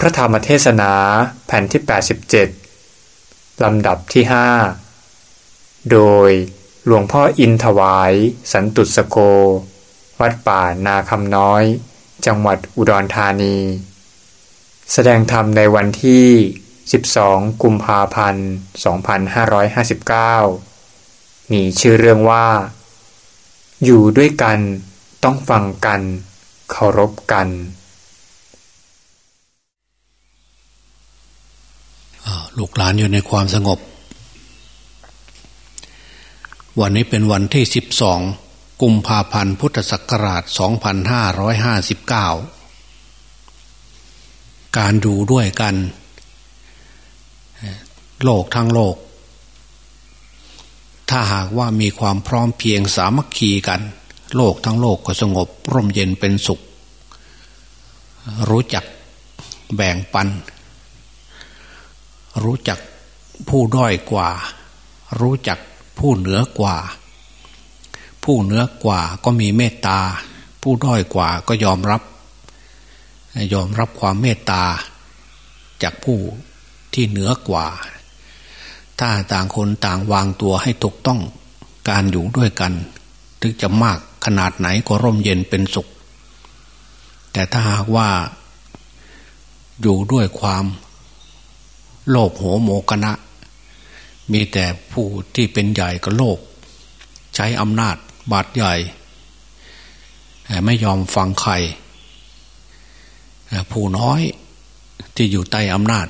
พระธรรมเทศนาแผ่นที่ 87 ลำดับที่ 5 โดยหลวงพ่ออินถวาย สันตุสโก วัดป่านาคำน้อย จังหวัดอุดรธานี แสดงธรรมในวันที่ 12 กุมภาพันธ์ 2559 มีชื่อเรื่องว่า อยู่ด้วยกัน ต้องฟังกัน เคารพกัน ลูกหลานอยู่ในความสงบ วันนี้เป็นวันที่ 12 กุมภาพันธ์พุทธศักราช 2559 การอยู่ด้วยกัน โลกทั้งโลก ถ้าหากว่ามีความพร้อมเพียงสามัคคีกัน โลกทั้งโลกก็สงบร่มเย็นเป็นสุข รู้จักแบ่งปัน รู้จักผู้ด้อยกว่า รู้จักผู้เหนือกว่า ผู้เหนือกว่าก็มีเมตตา ผู้ด้อยกว่าก็ยอมรับ ยอมรับความเมตตา จากผู้ที่เหนือกว่า ถ้าต่างคนต่างวางตัวให้ถูกต้องการอยู่ด้วยกัน ถึงจะมากขนาดไหนก็ร่มเย็นเป็นสุข แต่ถ้าหากว่าอยู่ด้วยความ โลภโหโมกนะ มีแต่ผู้ที่เป็นใหญ่ก็โลภใช้อำนาจบาดใหญ่ ไม่ยอมฟังใคร ผู้น้อยที่อยู่ใต้อำนาจ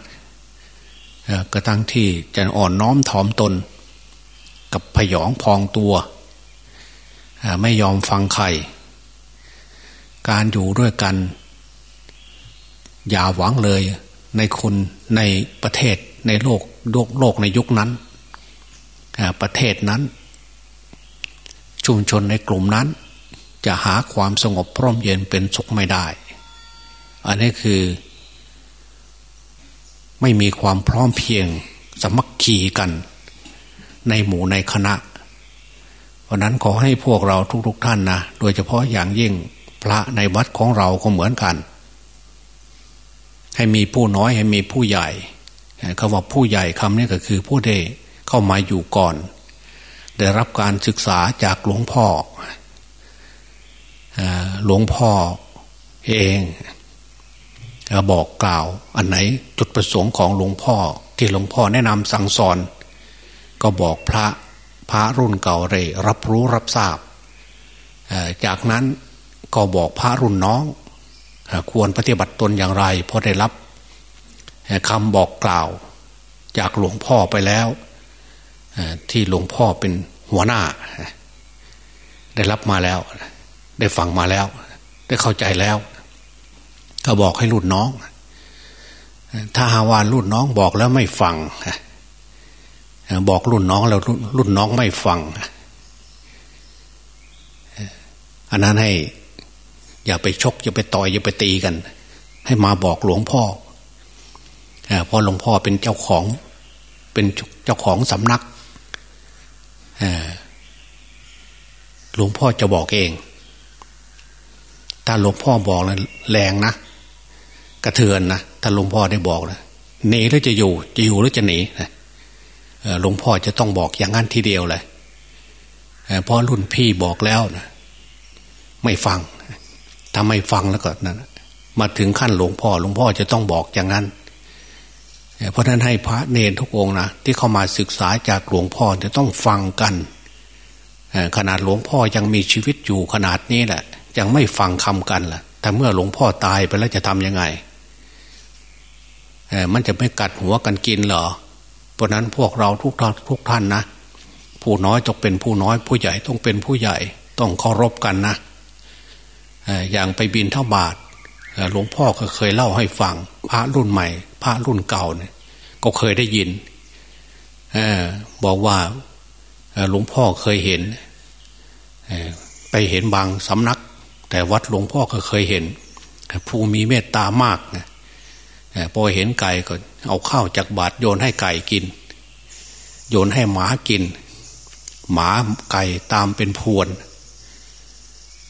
กระทั่งที่จะอ่อนน้อมถ่อมตน กับพยองพองตัว ไม่ยอมฟังใคร การอยู่ด้วยกัน อย่าหวังเลย ในคนในประเทศในโลกโลกโลกในยุคนั้น ประเทศนั้น ชุมชนในกลุ่มนั้น จะหาความสงบพร่มเย็นเป็นสุขไม่ได้ อันนี้คือ ไม่มีความพร้อมเพียงสมัคคีกัน ในหมู่ในคณะเพราะนั้นขอให้พวกเราทุกๆทท่านนะโดยเฉพาะอย่างยิ่งพระในวัดของเราก็เหมือนกัน ให้มีผู้น้อยให้มีผู้ใหญ่คำว่าผู้ใหญ่คำนี้ก็คือผู้ได้เข้ามาอยู่ก่อน ได้รับการศึกษาจากหลวงพ่อหลวงพ่อเองบอกกล่าวอันไหนจุดประสงค์ของหลวงพ่อ ที่หลวงพ่อแนะนำสั่งสอน ก็บอกพระพระรุ่นเก่าเลยรับรู้รับทราบ จากนั้นก็บอกพระรุ่นน้อง ควรปฏิบัติตนอย่างไร เพราะได้รับคำบอกกล่าวจากหลวงพ่อไปแล้ว ที่หลวงพ่อเป็นหัวหน้า ได้รับมาแล้ว ได้ฟังมาแล้ว ได้เข้าใจแล้ว ก็บอกให้รุ่นน้อง ถ้าหาวานรุ่นน้องบอกแล้วไม่ฟังบอกรุ่นน้องแล้วรุ่นน้องไม่ฟังอันนั้นให้ อย่าไปชก อย่าไปต่อย อย่าไปตีกัน ให้มาบอกหลวงพ่อเพราะหลวงพ่อเป็นเจ้าของ เป็นเจ้าของสำนักหลวงพ่อจะบอกเอง ถ้าหลวงพ่อบอกนะแรงนะกระเทือนนะถ้าหลวงพ่อได้บอกนะหนีหรือจะอยู่ จะอยู่หรือจะหนีหลวงพ่อจะต้องบอกอย่างนั้นทีเดียวเลยเพราะรุ่นพี่บอกแล้วนะไม่ฟัง ถ้าไม่ฟังแล้วก็นะมาถึงขั้นหลวงพ่อ หลวงพ่อจะต้องบอกอย่างนั้น เพราะนั้นให้พระเนรทุกองนะที่เข้ามาศึกษาจากหลวงพ่อจะต้องฟังกันขนาดหลวงพ่อยังมีชีวิตอยู่ขนาดนี้แหละ ยังไม่ฟังคำกันล่ะแต่เมื่อหลวงพ่อตายไปแล้วจะทำยังไงมันจะไม่กัดหัวกันกินเหรอ เพราะนั้นพวกเราทุกท่านทุกท่านนะ ผู้น้อยต้องเป็นผู้น้อยผู้ใหญ่ต้องเป็นผู้ใหญ่ ต้องเคารพกันนะ อย่างไปบินเท่าบาทหลวงพ่อก็เคยเล่าให้ฟัง พระรุ่นใหม่ พระรุ่นเก่าเนี่ย ก็เคยได้ยินอบอกว่าหลวงพ่อเคยเห็นไปเห็นบางสำนัก แต่วัดหลวงพ่อก็เคยเห็น ผู้มีเมตตามากนะพอเห็นไก่ก็เอาข้าวจากบาทโยนให้ไก่กิน โยนให้หมากิน หมาไก่ตามเป็นพวน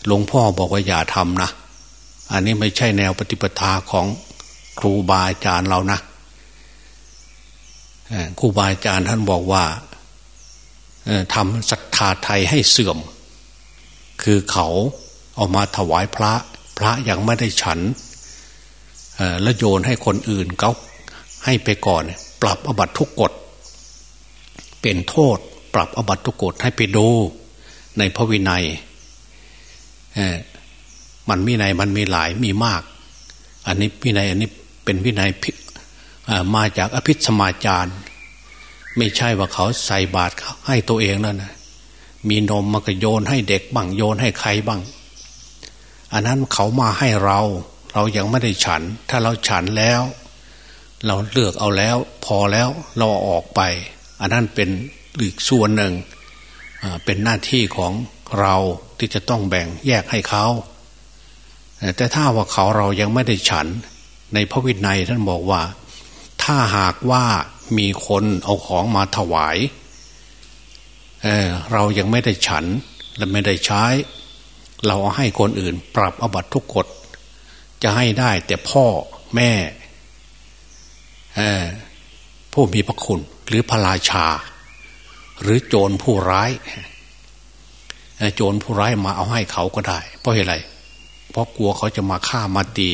หลวงพ่อบอกว่าอย่าทำนะ อันนี้ไม่ใช่แนวปฏิปทาของครูบาอาจารย์เรานะครูบาอาจารย์ท่านบอกว่าทำศรัทธาไทยให้เสื่อม คือเขาเอามาถวายพระ พระยังไม่ได้ฉันแล้วโยนให้คนอื่นเขาให้ไปก่อน ปรับอบัตทุกกฎ เป็นโทษ ปรับอบัตทุกกฎให้ไปดูในพระวินัย มันมีในมันมีหลายมีมาก อันนี้วินัยอันนี้เป็นวินัยมาจากอภิสมาจารย์ ไม่ใช่ว่าเขาใส่บาตรให้ตัวเองนั่นนะมีนมมันก็โยนให้เด็กบ้างโยนให้ใครบ้าง อันนั้นเขามาให้เรา เรายังไม่ได้ฉัน ถ้าเราฉันแล้ว เราเลือกเอาแล้ว พอแล้วเราออกไป อันนั้นเป็นอีกส่วนหนึ่งเป็นหน้าที่ของเรา ที่จะต้องแบ่งแยกให้เขาแต่ถ้าว่าเขาเรายังไม่ได้ฉัน ในพระวินัยท่านบอกว่า ถ้าหากว่ามีคนเอาของมาถวายเเรายังไม่ได้ฉันและไม่ได้ใช้ เราให้คนอื่นปรับอบัตทุกกฎจะให้ได้แต่พ่อแม่ผู้มีพระคุณ หรือพระราชา หรือโจรผู้ร้าย โจรผู้ร้ายมาเอาให้เขาก็ได้ เพราะอะไร เพราะกลัวเขาจะมาฆ่ามาตี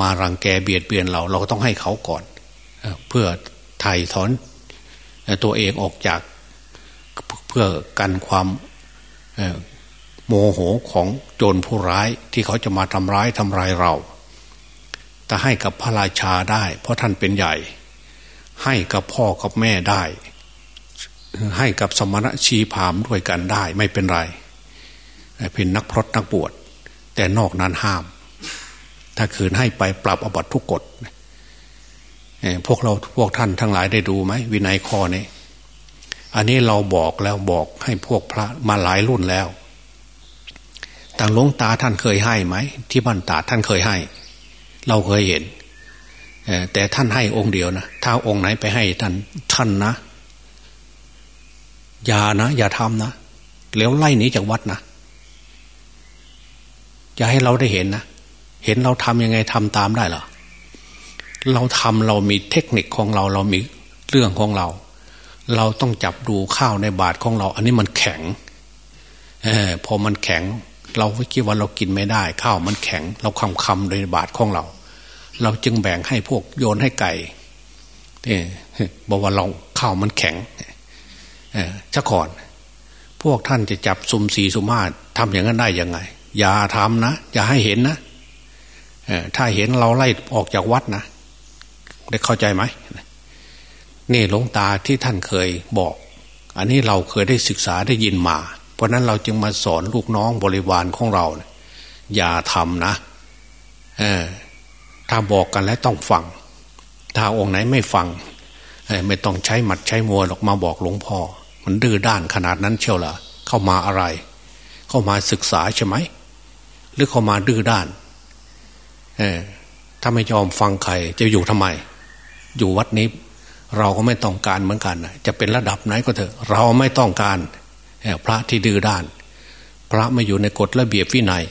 มารังแกเบียดเบียนเรา เราก็ต้องให้เขาก่อน เพื่อไถ่ถอนตัวเองออกจากเพื่อกันความโมโหของโจรผู้ร้ายที่เขาจะมาทำร้ายทำลายเราแต่ให้กับพระราชาได้ เพราะท่านเป็นใหญ่ ให้กับพ่อกับแม่ได้ ให้กับสมณะชีพามด้วยกันได้ ไม่เป็นไร เป็นนักพรตนักบวชแต่นอกนั้นห้าม ถ้าคืนให้ไปปรับอบัตทุกกฎพวกเราพวกท่านทั้งหลายได้ดูไหมวินัยข้อนี้อันนี้เราบอกแล้วบอกให้พวกพระมาหลายรุ่นแล้วต่างหลวงตาท่านเคยให้ไหม ที่บ้านตาท่านเคยให้ เราเคยเห็นแต่ท่านให้องค์เดียวนะถ้าองค์ไหนไปให้ท่านท่านนะ อย่านะอย่าทำนะแล้วไล่หนีจากวัดนะอย่าให้เราได้เห็นนะเห็นเราทำยังไงทำตามได้หรอเราทำเรามีเทคนิคของเรา เรามีเรื่องของเรา เราต้องจับดูข้าวในบาทของเรา อันนี้มันแข็งอพอมันแข็ง เราคิดว่าเรากินไม่ได้ ข้าวมันแข็ง เราคำคำในบาทของเรา เราจึงแบ่งให้พวกโยนให้ไก่เนี่ยบอกว่าเราข้าวมันแข็ง อชะก่อน พวกท่านจะจับซุมสีสุมาทำอย่างนั้นได้ยังไง อย่าทำนะ อย่าให้เห็นนะถ้าเห็นเราไล่ออกจากวัดนะ ได้เข้าใจไหมนี่หลวงตาที่ท่านเคยบอก อันนี้เราเคยได้ศึกษาได้ยินมา เพราะนั้นเราจึงมาสอนลูกน้องบริวารของเรานะอย่าทำนะถ้าบอกกันแล้วต้องฟัง ถ้าองค์ไหนไม่ฟัง ไม่ต้องใช้หมัดใช้มวยหรอกมาบอกหลวงพ่อ มันดื้อด้านขนาดนั้นเชียวล่ะ เข้ามาอะไร เข้ามาศึกษาใช่ไหม หรือเข้ามาดื้อด้าน เออถ้าไม่ยอมฟังใครจะอยู่ทำไม อยู่วัดนี้ เราก็ไม่ต้องการเหมือนกันจะเป็นระดับไหนก็เถอะ เราไม่ต้องการพระที่ดื้อด้าน พระไม่อยู่ในกฎระเบียบวินัย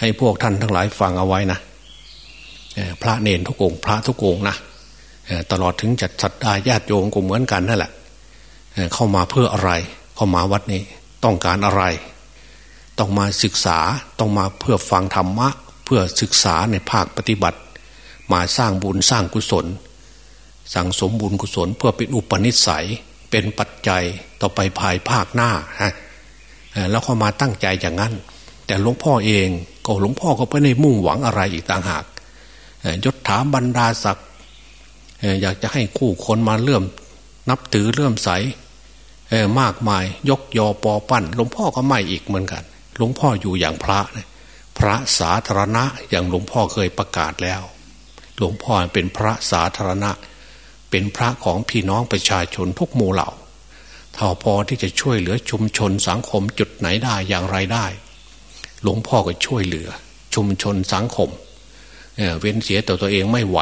ให้พวกท่านทั้งหลายฟังเอาไว้นะพระเนนทุกองพระทุกองนะ ตลอดถึงจัดสัตยาญาติโยมก็เหมือนกันนั่นแหละเข้ามาเพื่ออะไร เข้ามาวัดนี้ต้องการอะไร ต้องมาศึกษาต้องมาเพื่อฟังธรรมะ เพื่อศึกษาในภาคปฏิบัติ มาสร้างบุญสร้างกุศล สั่งสมบุญกุศล เพื่อเป็นอุปนิสัยเป็นปัจจัยต่อไปภายภาคหน้าฮะแล้วเข้ามาตั้งใจอย่างนั้น แต่หลวงพ่อเองก็หลวงพ่อก็ไม่ได้มุ่งหวังอะไรอีกต่างหากยศถาบรรดาศักดิ์ อยากจะให้คู่คนมาเลื่อม นับถือเลื่อมใสมากมายยกยอปอปั้นหลวงพ่อก็ไม่อีกเหมือนกันหลวงพ่ออยู่อย่างพระพระสาธารณะอย่างหลวงพ่อเคยประกาศแล้ว หลวงพ่อเป็นพระสาธารณะ เป็นพระของพี่น้องประชาชนทุกหมู่เหล่าถ้าพอที่จะช่วยเหลือชุมชนสังคมจุดไหนได้อย่างไรได้ หลวงพ่อก็ช่วยเหลือ ชุมชนสังคม เว้นเสียตัวตัวเองไม่ไหว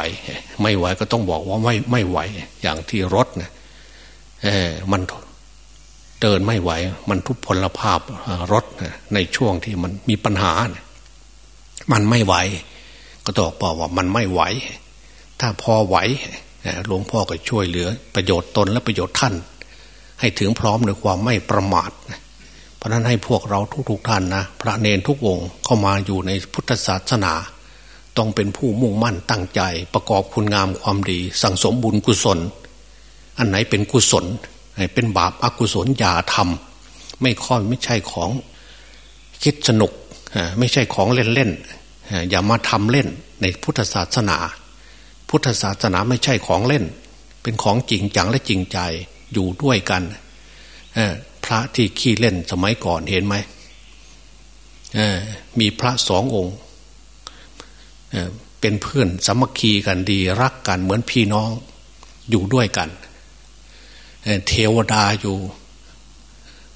ไม่ไหวก็ต้องบอกว่าไม่ไม่ไหว อย่างที่รถนะมันเดินไม่ไหว มันทุพพลภาพรถในช่วงที่มันมีปัญหา มันไม่ไหว ก็ตอบบอกว่ามันไม่ไหว ถ้าพอไหวหลวงพ่อก็ช่วยเหลือ ประโยชน์ตนและประโยชน์ท่าน ให้ถึงพร้อมในความไม่ประมาทเพราะนั้นให้พวกเราทุกๆท่านนะพระเนนทุกองค์เข้ามาอยู่ในพุทธศาสนา ต้องเป็นผู้มุ่งมั่นตั้งใจ ประกอบคุณงามความดี สั่งสมบุญกุศล อันไหนเป็นกุศลเป็นบาปอกุศลอย่าทำไม่ค่อยไม่ใช่ของคิดสนุกไม่ใช่ของเล่นๆอย่ามาทำเล่นในพุทธศาสนา พุทธศาสนาไม่ใช่ของเล่น เป็นของจริงจังและจริงใจอยู่ด้วยกันพระที่ขี้เล่นสมัยก่อนเห็นไหมมีพระสององค์ เป็นเพื่อนสมัคคีกันดีรักกันเหมือนพี่น้องอยู่ด้วยกัน เทวดาอยู่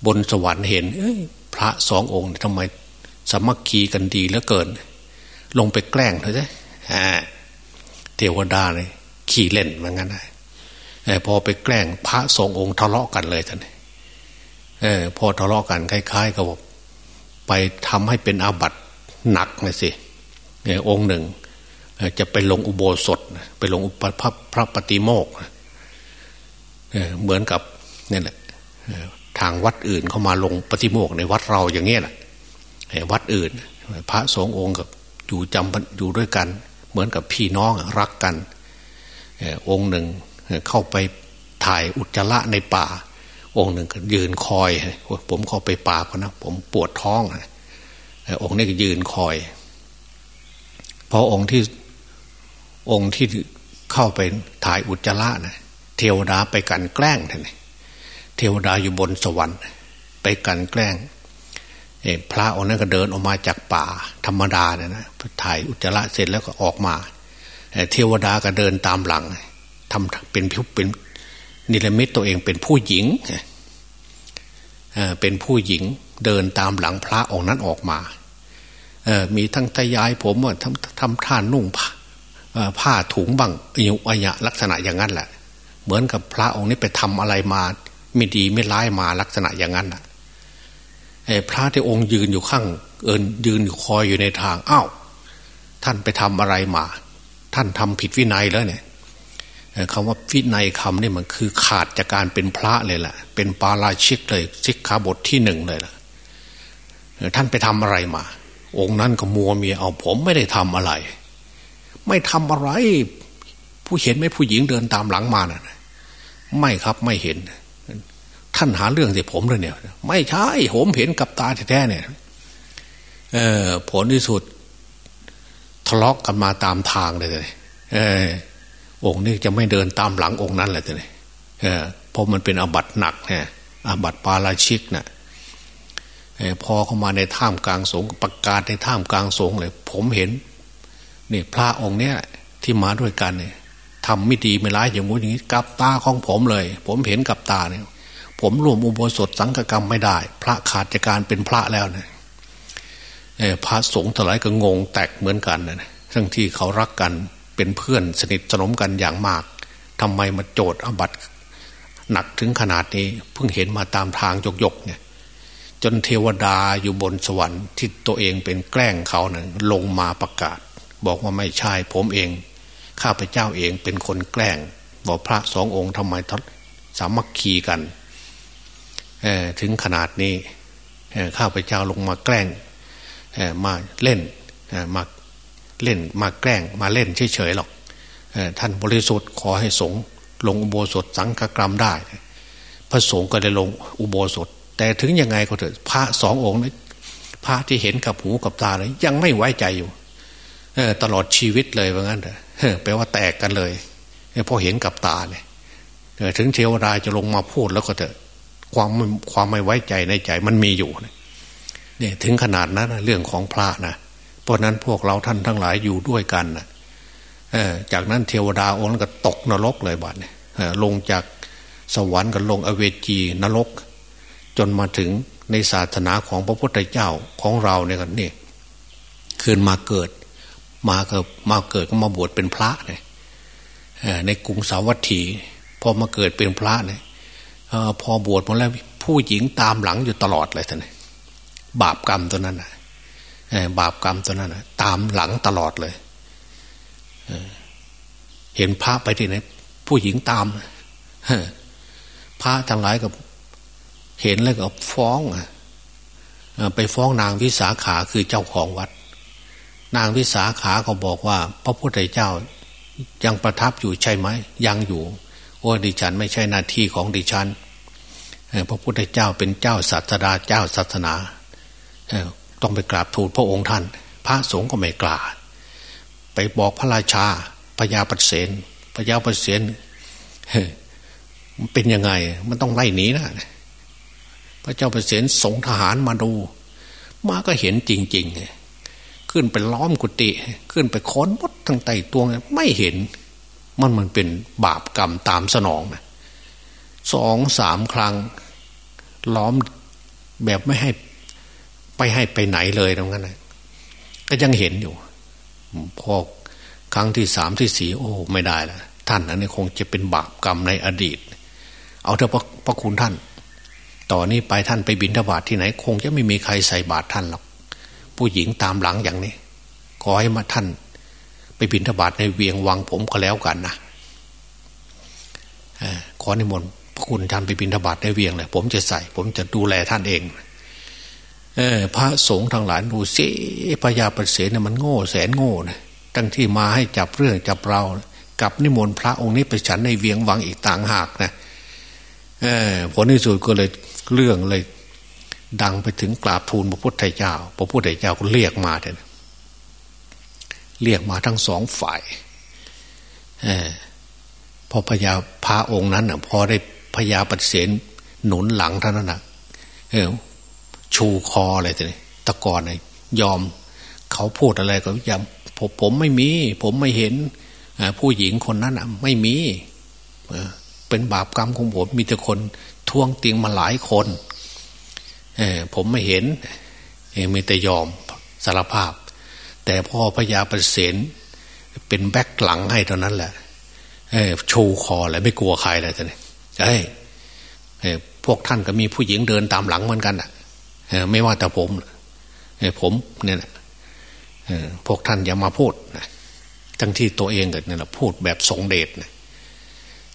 บนสวรรค์เห็นพระสององค์ทำไมสมัคคีกันดีเหลือเกิน ลงไปแกล้งเถอะใช่เทวดาเลยขี่เล่นมันงั้นไพอไปแกล้งพระสององค์ทะเลาะกันเลยท่านเออพอทะเลาะกันคล้ายๆกับไปทำให้เป็นอาบัติหนักเลยสิ องค์หนึ่ง จะไปลงอุโบสถ ไปลงอุปพระพระปฏิโมกเหมือนกับนี่แหละทางวัดอื่นเข้ามาลงปฏิโมกในวัดเราอย่างเงี้ยแหละวัดอื่น พระสงฆ์องค์กับอยู่จำอยู่ด้วยกัน เหมือนกับพี่น้องรักกันองค์หนึ่งเข้าไปถ่ายอุจจาระในป่า องค์หนึ่งยืนคอย ผมเข้าไปป่าพนะผมปวดท้ององค์นี้ก็ยืนคอย พอองค์ที่องค์ที่เข้าไปถ่ายอุจจาระนะเทวดาไปกันแกล้งท่านเทวดาอยู่บนสวรรค์ ไปกันแกล้งพระองค์นั้นก็เดินออกมาจากป่าธรรมดาเนี่ยนะถ่ายอุจจาระเสร็จแล้วก็ออกมาเทวดาก็เดินตามหลังทำเป็นพิเป็นนิรมิตตัวเองเป็นผู้หญิงเป็นผู้หญิงเดินตามหลังพระองค์นั้นออกมา มีทั้งทยายผมว่าทำทำท่านุ่งผ้าถุงบังอยุอัยะลักษณะอย่างนั้นแหละ เหมือนกับพระองค์นี้ไปทำอะไรมาไม่ดีไม่ร้ายมาลักษณะอย่างนั้นแหละพระที่องค์ยืนอยู่ข้าง เอินยืนอยู่คอยอยู่ในทางอ้าวท่านไปทำอะไรมา ท่านทำผิดวินัยแล้วเนี่ยคำว่าวินัยคำนี่มันคือขาดจากการเป็นพระเลยแหละเป็นปาราชิกเลยชิกขาบทที่หนึ่งเลยล่ะท่านไปทำอะไรมา องค์นั้นก็มัวเมียเอาผมไม่ได้ทำอะไร ไม่ทำอะไร ผู้เห็นไหมผู้หญิงเดินตามหลังมานะ่ะไม่ครับไม่เห็น ท่านหาเรื่องใส่ผมเลยเนี่ย ไม่ใช่ผมเห็นกับตาแท้ๆเนี่ยเออ ผลที่สุด ทะเลาะกกันมาตามทางเลยเลยเออองค์นี้จะไม่เดินตามหลังองค์นั้นเลยเลยเออเพราะมันเป็นอบัตหนักเนี่ยอาบัตปาราชิกนะ่ะ พอเข้ามาในท่ามกลางสงประกาศในท่ามกลางสงเลย ผมเห็นนี่พระองค์เนี้ยที่มาด้วยกันเนี่ยทำไม่ดีไม่ร้ายอย่างงู้นอย่างนี้กับตาของผมเลย ผมเห็นกับตาเนี่ย ผมรวมอุโบสถสังฆกรรมไม่ได้ พระขาดจากการเป็นพระแล้วเนี่ยพระสงฆ์ทลายก็งงแตกเหมือนกันนะทั้งที่เขารักกันเป็นเพื่อนสนิทสนมกันอย่างมากทำไมมาโจดอบัตหนักถึงขนาดนี้เพิ่งเห็นมาตามทางยกยกเนี่ย จนเทวดาอยู่บนสวรรค์ที่ตัวเองเป็นแกล้งเขาเนี่ยลงมาประกาศ บอกว่าไม่ใช่ผมเอง ข้าพเจ้าเองเป็นคนแกล้ง บอกพระสององค์ทำไมทัสามัคคีกันถึงขนาดนี้ข้าพเจ้าลงมาแกล้งมาเล่นมาเล่นมาแกล้งมาเล่นเฉยๆหรอกท่านบริสุทธิ์ขอให้สงลงอุโบสถสังฆกรรมได้ พระสงฆ์ก็ได้ลงอุโบสถ แต่ถึงยังไงก็เถอะพระสององค์นี้พระที่เห็นกับหูกับตาเลยยังไม่ไว้ใจอยู่ตลอดชีวิตเลยว่างั้นเถอะแปลว่าแตกกันเลยพอเห็นกับตาเนี่ยถึงเทวดาจะลงมาพูดแล้วก็เถอะความความไม่ไว้ใจในใจมันมีอยู่เนี่ยถึงขนาดนั้นเรื่องของพระนะเพราะนั้นพวกเราท่านทั้งหลายอยู่ด้วยกันนะจากนั้นเทวดาองค์ก็ตกนรกเลยบัดเนี่ยลงจากสวรรค์ก็ลงอเวจีนรก จนมาถึงในศาสนาของพระพุทธเจ้าของเราเนี่ยกันนี่คืนมาเกิด มาเกิดมาเกิดก็มาบวชเป็นพระเนี่ยในกรุงสาวัตถีพอมาเกิดเป็นพระเนี่ยอพอบวชมาแล้วผู้หญิงตามหลังอยู่ตลอดเลยท่านบาปกรรมตัวนั้นนะบาปกรรมตัวนั้นนะตามหลังตลอดเลยเห็นพระไปที่ไหนผู้หญิงตามพระทั้งหลายกับ เห็นแล้วก็ฟ้องไปฟ้องนางวิสาขาคือเจ้าของวัด นางวิสาขาเขาบอกว่า พระพุทธเจ้ายังประทับอยู่ใช่ไหมยังอยู่โอ้ดิฉันไม่ใช่หน้าที่ของดิฉันพระพุทธเจ้าเป็นเจ้าศาสดาเจ้าศาสนาต้องไปกราบทูลพระองค์ท่าน พระสงฆ์ก็ไม่กล้าไปบอกพระราชาพญาปเสนพญาปเสนเป็นยังไง มันต้องไล่หนีนะ ระเจ้าปรเสนส่งทหารมาดู มาก็เห็นจริงๆขึ้นไปล้อมกุฏิขึ้นไปค้นมดทั้งไตตัวไม่เห็น มันมันเป็นบาปกรรมตามสนองนะสองสามครั้ง ล้อมแบบไม่ให้ไปให้ไปไหนเลยตรงนั้นนะก็ยังเห็นอยู่ พอครั้งที่สามที่สี่โอ้ ไม่ได้แล้วท่านนั้นคงจะเป็นบาปกรรมในอดีต เอาเถอะพระคุณท่าน ต่อนนี้ไปท่านไปบินทบาทที่ไหน คงจะไม่มีใครใส่บาตรท่านหรอก ผู้หญิงตามหลังอย่างนี้ ขอให้มาท่าน ไปบินทบาทในเวียงวังผมก็แล้วกันนะขอในมนต์พระคุณท่านไปบินทบาทในเวียงเลยผมจะใส่ ผมจะดูแลท่านเองเออพระสงฆ์ทางหลายดูสิพญาปเสนมันโง่แสนโง่นะทั้งที่มาให้จับเรื่องจับเรากับนิมนต์พระองค์นี้ไปฉันในเวียงวังอีกต่างหากนะเออผลที่สุดก็เลย เรื่องเลย ดังไปถึงกราบทูลพระพุทธเจ้า พระพุทธเจ้าก็เรียกมาเลยเรียกมาทั้งสองฝ่ายอพอพญาพระองค์นั้นอะพอได้พญาปเสนหนุนหลังท่านนั้นนะเออชูคออะไรต่นี่ตะกอนเลยยอม เขาพูดอะไรก็ยอมผมผมไม่มี ผมไม่เห็นผู้หญิงคนนั้นไม่มีเป็นบาปกรรมของผมมีแต่คน ทวงติงมาหลายคนผมไม่เห็นมีแต่ยอมสารภาพ แต่พ่อพญาประเสนเป็นแบกหลังให้เท่านั้นแหละชูคอแหละไม่กลัวใครเลยท่านเอ้พวกท่านก็มีผู้หญิงเดินตามหลังเหมือนกันอะไม่ว่าแต่ผมผมเนี่ยพวกท่านอย่ามาพูดทั้งที่ตัวเองก็เนี่ยพูดแบบสงเดชนะ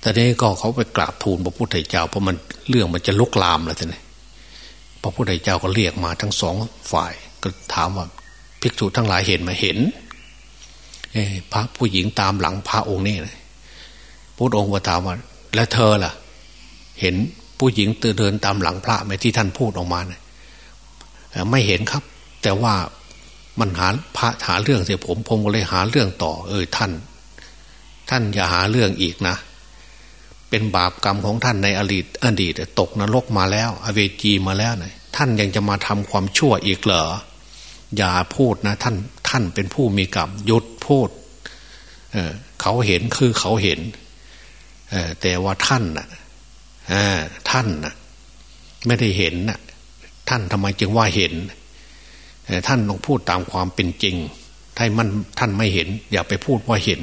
แต่นี้ก็เขาไปกราบทูลพระพุทธเจ้าเพราะมันเรื่องมันจะลุกลามแล้วทีนี้พระพุทธเจ้าก็เรียกมาทั้งสองฝ่าย ก็ถามว่าภิกษุทั้งหลายเห็นไหมเห็นพระผู้หญิงตามหลังพระองค์นี่เลยพระองค์ก็ถามว่าแล้วเธอล่ะ เห็นผู้หญิงเดินตามหลังพระไหมที่ท่านพูดออกมาเนี่ยไม่เห็นครับ แต่ว่ามันหาพระหาเรื่องเสียผมผมก็เลยหาเรื่องต่อ เออท่าน ท่านอย่าหาเรื่องอีกนะ เป็นบาปกรรมของท่านในอดีตอดีตตกนรกมาแล้ว อเวจีมาแล้วนะท่านยังจะมาทำความชั่วอีกเหรออย่าพูดนะท่านท่านเป็นผู้มีกรรมยุดพูดเเขาเห็นคือเขาเห็นแต่ว่าท่านนะท่านนะไม่ได้เห็นนะท่านทำไมจึงว่าเห็น ท่านต้องพูดตามความเป็นจริง ถ้ามันท่านไม่เห็น อย่าไปพูดว่าเห็น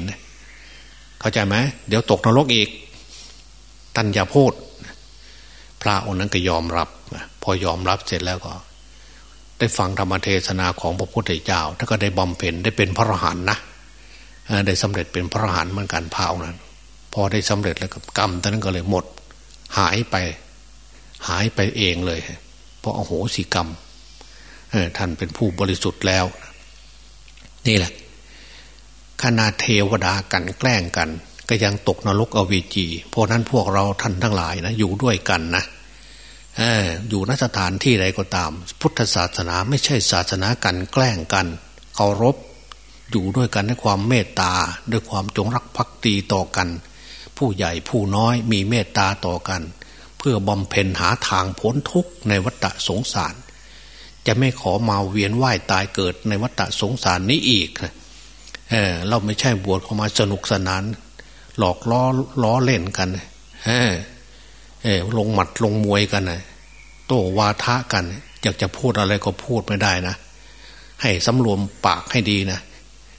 เข้าใจไหมเดี๋ยวตกนรกอีก ท่านอย่าพูด พระองค์นั้นก็ยอมรับ พอยอมรับเสร็จแล้วก็ ได้ฟังธรรมเทศนาของพระพุทธเจ้าท่านก็ได้บำเพ็ญได้เป็นพระอรหันต์นะได้สำเร็จเป็นพระอรหันต์เหมือนกันพระองค์นั้น พอได้สำเร็จแล้วกับกรรมท่านนั้นก็เลยหมด หายไป หายไปเองเลย เพราะโอโหสิกรรมท่านเป็นผู้บริสุทธิ์แล้ว นี่แหละขณะเทวดากันแกล้งกัน ก็ยังตกนรกอเวจีเพราะนั้นพวกเราท่านทั้งหลายนะอยู่ด้วยกันนะออยู่นสถานที่ใดก็ตาม พุทธศาสนาไม่ใช่ศาสนากันแกล้งกันเคารพ อยู่ด้วยกันด้วยความเมตตาด้วยความจงรักภักดีต่อกัน ผู้ใหญ่ผู้น้อยมีเมตตาต่อกัน เพื่อบำเพ็ญหาทางพ้นทุกข์ในวัฏสงสาร จะไม่ขอมาเวียนว่ายตายเกิดในวัฏสงสารนี้อีกเอเราไม่ใช่บวชเข้ามาสนุกสนาน หลอกล้อล้อเล่นกันเออเออลงหมัดลงมวยกันนะโตวาทะกัน อยากจะพูดอะไรก็พูดไม่ได้นะให้สำรวมปากให้ดีนะ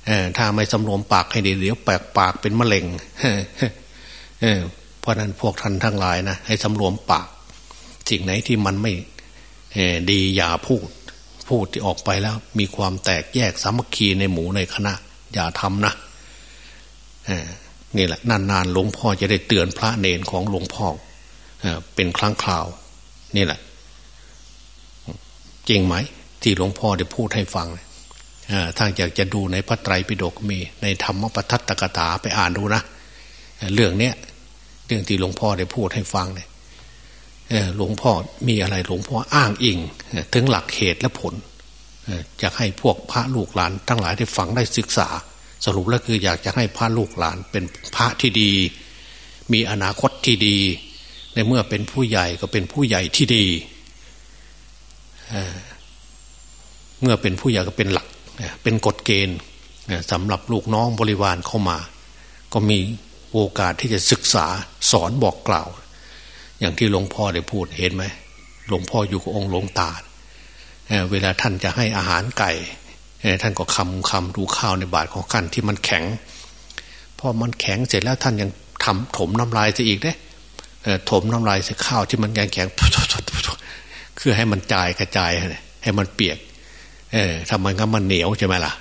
เออถ้าไม่สำรวมปากให้ดี เดี๋ยวแปลกปากเป็นมะเร็งเออเพราะนั้นพวกท่านทั้งหลายนะให้สำรวมปาก สิ่งไหนที่มันไม่ดีอย่าพูด พูดที่ออกไปแล้ว มีความแตกแยกสามัคคีในหมู่ในคณะ อย่าทำนะ นี่แหละนานๆหลวงพ่อจะได้เตือนพระเนนของหลวงพ่อเป็นครั้งคราว นี่แหละ จริงไหม ที่หลวงพ่อได้พูดให้ฟังถ้าอยากจะดูในพระไตรปิฎกมี ในธรรมปทัตตกถาไปอ่านดูนะเรื่องเนี้ยเรื่องที่หลวงพ่อได้พูดให้ฟังเนี่ยหลวงพ่อมีอะไรหลวงพ่ออ้างอิง ถึงหลักเหตุและผลอยากให้พวกพระลูกหลานทั้งหลายได้ฟังได้ศึกษา สรุปแล้วคืออยากจะให้พระลูกหลานเป็นพระที่ดี มีอนาคตที่ดี ในเมื่อเป็นผู้ใหญ่ก็เป็นผู้ใหญ่ที่ดีเมื่อเป็นผู้ใหญ่ก็เป็นหลัก เป็นกฎเกณฑ์สำหรับลูกน้องบริวารเข้ามา ก็มีโอกาสที่จะศึกษาสอนบอกกล่าว อย่างที่หลวงพ่อได้พูดเห็นไหมหลวงพ่ออยู่กับองค์หลวงตาเวลาท่านจะให้อาหารไก่ ท่านก็คำคำดูข้าวในบาทของท่านที่มันแข็งพอมันแข็งเสร็จแล้วท่านยังทำถมน้ำลายจะอีกเด้ถมน้ำลายใส่ข้าวที่มันยังแข็งคือให้มันจายกระจายให้มันเปียก เออทำไมงั้นมันเหนียวใช่ไหมล่ะ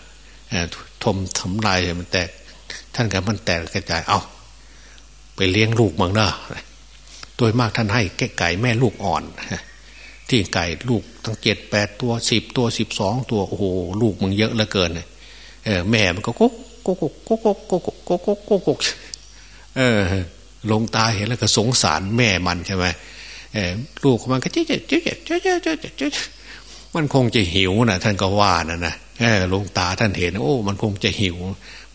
ทมทำลายมันแตก ท่านกับมันแตกกระจายเอาไปเลี้ยงลูกมังเนอะโดยมากท่านให้แก่ไก่แม่ลูกอ่อน ที่ไก่ลูกตั้งเจ็ดแปดตัวสิบตัวสิบสองตัวโอ้โหลูกมึงเยอะเหลือเกินเออแม่มันก็กุ๊กกุ๊กกุ๊กกุ๊กกุ๊กกุ๊กกุ๊กกุ๊กกุ๊กกุ๊กเออลงตาเห็นแล้วก็สงสารแม่มันใช่ไหมเออลูกมันก็เจ๊เจ๊เจ๊เจ๊เจ๊เจ๊เจ๊มันคงจะหิวนะท่านก็ว่านะนะลงตาท่านเห็น โอ้ มันคงจะหิว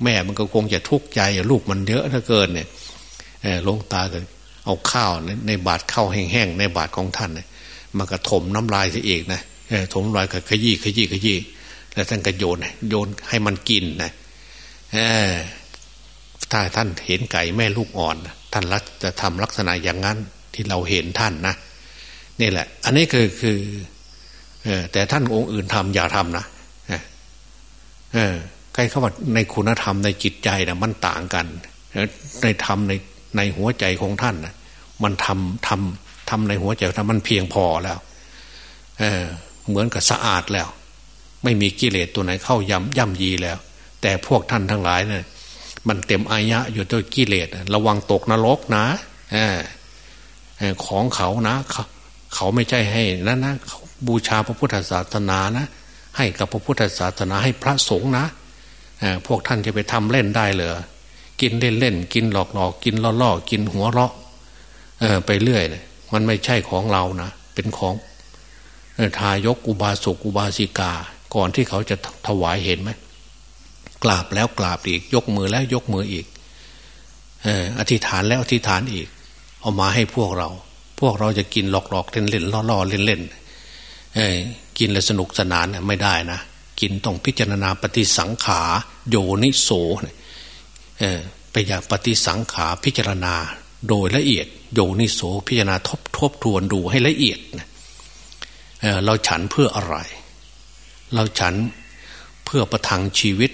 แม่มันก็คงจะทุกข์ใจลูกมันเยอะเหลือเกินเนี่ยหลงตาก็เอาข้าวในบาทข้าวแห้งๆในบาทของท่านเนี่ย มันก็ถมน้ำลายซะอีกนะถมน้ำลายก็ขยี้ขยี้ขยี้แล้วท่านก็โยนโยนให้มันกินนะถ้าท่านเห็นไก่แม่ลูกอ่อน ท่านรักจะทำลักษณะอย่างนั้นที่เราเห็นท่านนะนี่แหละ อันนี้คือคือแต่ท่านองค์อื่นทำอย่าทำนะใครเขาว่าในคุณธรรมในจิตใจนะมันต่างกันในธรรมในในหัวใจของท่านนะมันทำทำ ทำในหัวใจท่านมันเพียงพอแล้วเออเหมือนกับสะอาดแล้ว ไม่มีกิเลสตัวไหนเข้าย่ำย่ำยีแล้ว แต่พวกท่านทั้งหลายเนะี่ยมันเต็มอายะอยู่ด้วยกิเลสระวังตกนรกนะอของเขานะเขาเขาไม่ใช่ให้นั่นะบูชาพระพุทธศาสนานะ ให้กับพระพุทธศาสนาให้พระสงฆ์นะพวกท่านจะไปทำเล่นได้เหรอกินเล่นเล่นกินหลอกหลอกกินล่อล่อกินหัวเราะไปเรื่อยเลย มันไม่ใช่ของเรานะเป็นของทายกอุบาสกอุบาสิกา ก่อนที่เขาจะถวายเห็นไหมกราบแล้วกราบอีก ยกมือแล้วยกมืออีกอธิษฐานแล้วอธิษฐานอีก เอามาให้พวกเรา พวกเราจะกินหลอกหลอกเล่นเล่นล่อล่อเล่นเล่นกินแล้วสนุกสนานไม่ได้นะกินต้องพิจารณาปฏิสังขาโยนิโสไปอยากปฏิสังขาพิจารณา โดยละเอียดโยนิโสพิจารณาทบทบทวนดูให้ละเอียดเเราฉันเพื่ออะไร เราฉันเพื่อประทังชีวิต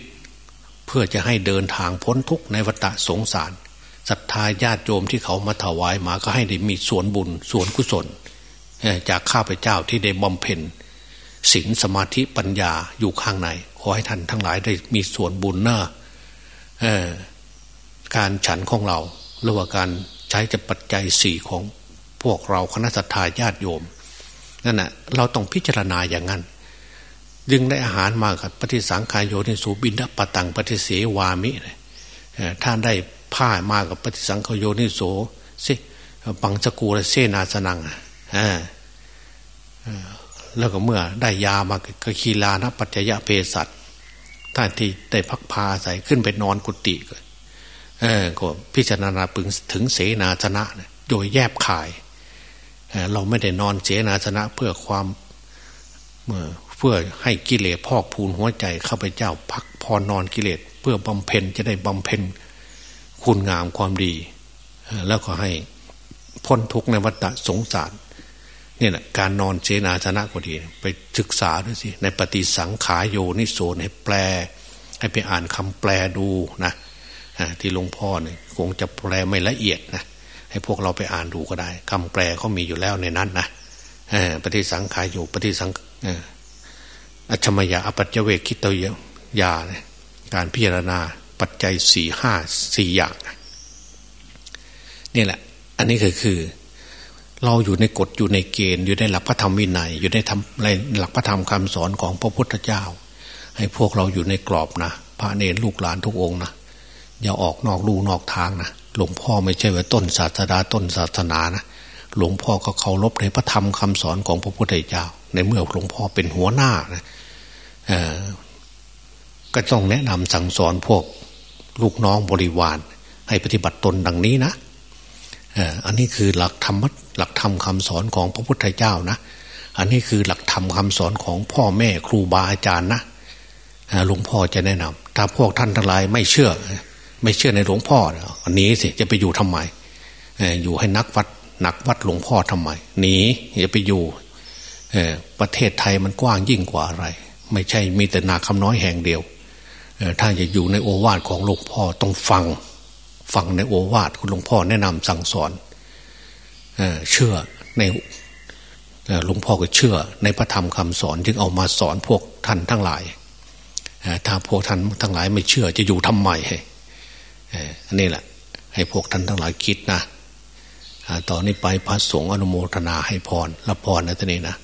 เพื่อจะให้เดินทางพ้นทุกข์ในวัฏสงสารศรัทธาญาติโยมที่เขามาถวายมาก็ให้ได้มีส่วนบุญส่วนกุศล จากข้าพเจ้าที่ได้บำเพ็ญศีลสมาธิปัญญาอยู่ข้างใน ขอให้ท่านทั้งหลายได้มีส่วนบุญหน้าการฉันของเราหรือว่าการ ใช้จะปัจจัยสี่ของพวกเราคณะสัตยาญาติโยมนั่นแหะเราต้องพิจารณาอย่างนั้นยึงได้อาหารมากับปฏิสังขายโยนิสูบินดปตังปฏิเสวามิท่านได้ผ้ามากับปฏิสังขายโยนิโสสิปังสกูลเสนาสนังแล้วก็เมื่อได้ยามาก็คีลานะปัจจยะเพศัตท่านที่ได้พักพาใส่ขึ้นไปนอนกุฏิก็ เออก็พิจารณาปึงถึงเสนาชนะโดยแยบขายเเราไม่ได้นอนเสนาชนะเพื่อความเมื่อเพื่อให้กิเลสพอกพูนหัวใจเข้าพเจ้าพักพอนอนกิเลสเพื่อบำเพ็ญจะได้บำเพ็ญคุณงามความดี แล้วก็ให้พ้นทุกข์ในวัฏสงสารเนี่ยนะการนอนเจนาชนะก็ดี ไปศึกษาด้วยสิในปฏิสังขายโยนิโสในแปล ให้ไปอ่านคำแปลดูนะ ที่หลวงพ่อเนี่ยคงจะแปลไม่ละเอียดนะให้พวกเราไปอ่านดูก็ได้คำแปลเขามีอยู่แล้วในนั้นนะปฏิสังขายโยปฏิสังอัจฉมยาอปัจเวกคิตเตยยาเนี่ยการพิจารณาปัจจัยสี่ห้าสี่อย่างนี่แหละ อันนี้ก็คือ เราอยู่ในกฎอยู่ในเกณฑ์อยู่ในหลักพระธรรมวินัย อยู่ในธรรมในหลักพระธรรมคำสอนของพระพุทธเจ้า ให้พวกเราอยู่ในกรอบนะพระเนรลูกหลานทุกองนะ อย่าออกนอกลู่นอกทางนะหลวงพ่อไม่ใช่ว่าต้นศาสดาต้นศาสนานะหลวงพ่อก็เคารพในพระธรรมคำสอนของพระพุทธเจ้า ในเมื่อหลวงพ่อเป็นหัวหน้านะก็ต้องแนะนำสั่งสอนพวกลูกน้องบริวาร ให้ปฏิบัติตนดังนี้นะอันนี้คือหลักธรรมหลักธรรมคาสอนของพระพุทธเจ้านะ อันนี้คือหลักธรรมคาสอนของพ่อแม่ครูบาอาจารย์นะหลวงพ่อจะแนะนำถ้าพวกท่านทั้งหลายไม่เชื่อ ไม่เชื่อในหลวงพ่ออันนี้สิจะไปอยู่ทำไมอยู่ให้นักวัดนักวัดหลวงพ่อทำไมหนีจะไปอยู่ประเทศไทยมันกว้างยิ่งกว่าอะไร ไม่ใช่มีแต่นาคำน้อยแห่งเดียวถ้าจะอยู่ในโอวาทของหลวงพ่อต้องฟังฟังในโอวาทคุณหลวงพ่อแนะนำสั่งสอนเเชื่อในหลวงพ่อก็เชื่อในพระธรรมคำสอนจึงเอามาสอนพวกท่านทั้งหลายถ้าพวกท่านทั้งหลายไม่เชื่อจะอยู่ทำไม อันนี้แหละ ให้พวกท่านทั้งหลายคิดนะต่อนนี้ไปพระสงฆ์อนุโมทนาให้พรรับพรนะท่านนี้นะ